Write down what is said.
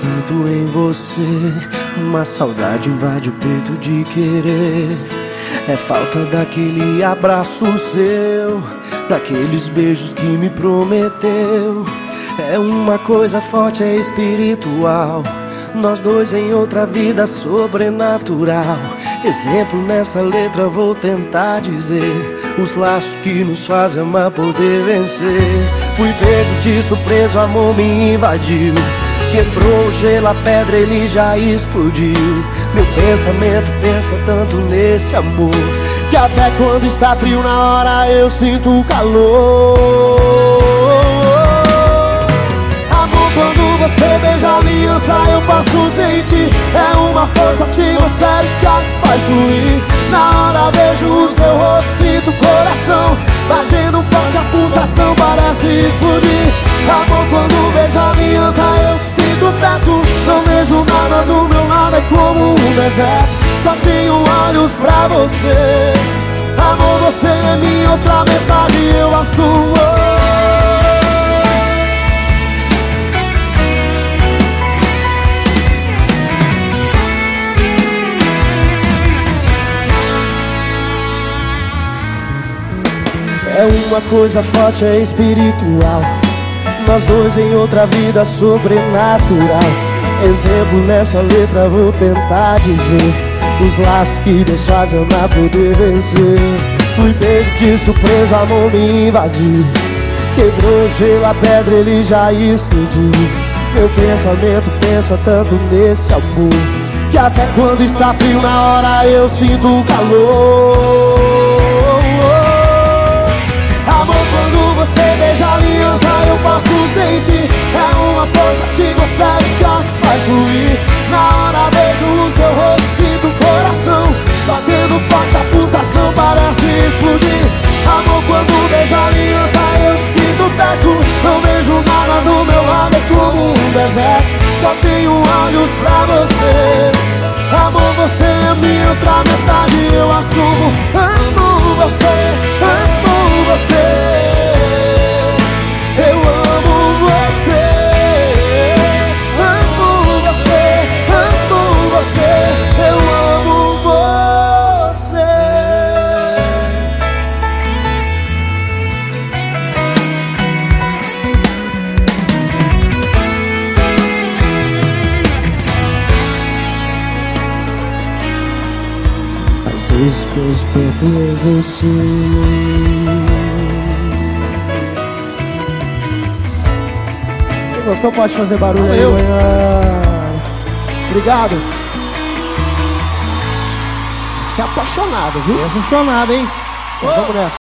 tanto em você. Uma saudade invade o peito de querer. É falta daquele abraço seu, daqueles beijos que me prometeu. É uma coisa forte, é espiritual. Nós dois em outra vida sobrenatural. Exemplo nessa letra vou tentar dizer Os laços que nos fazem amar poder vencer Fui pego de surpresa, o amor me invadiu Quebrou o gelo, a pedra ele já explodiu. Meu pensamento pensa tanto nesse amor Que até quando está frio na hora eu sinto calor. Amor, quando você beija a aliança eu posso sentir. É uma força ativa, sério que faz fluir. Na hora vejo o seu rosto, sinto o coração Batendo forte a pulsação, parece explodir. Amor, quando Não vejo nada do meu lado, é como um deserto. Só tenho olhos pra você. Amor, você é minha outra metade, eu assumo É uma coisa forte, é espiritual Nós dois em outra vida sobrenatural. Exemplo nessa letra vou tentar dizer. Os laços que Deus faz amar poder vencer. Fui pego de surpresa, amor me invadiu Quebrou o gelo, a pedra ele já explodiu. Meu pensamento pensa tanto nesse amor Que até quando está frio na hora eu sinto calor você tanto em você Quem gostou pode fazer barulho Valeu. aí amanhã Obrigado Se é apaixonado, viu? Apaixonado, hein? Então, vamos nessa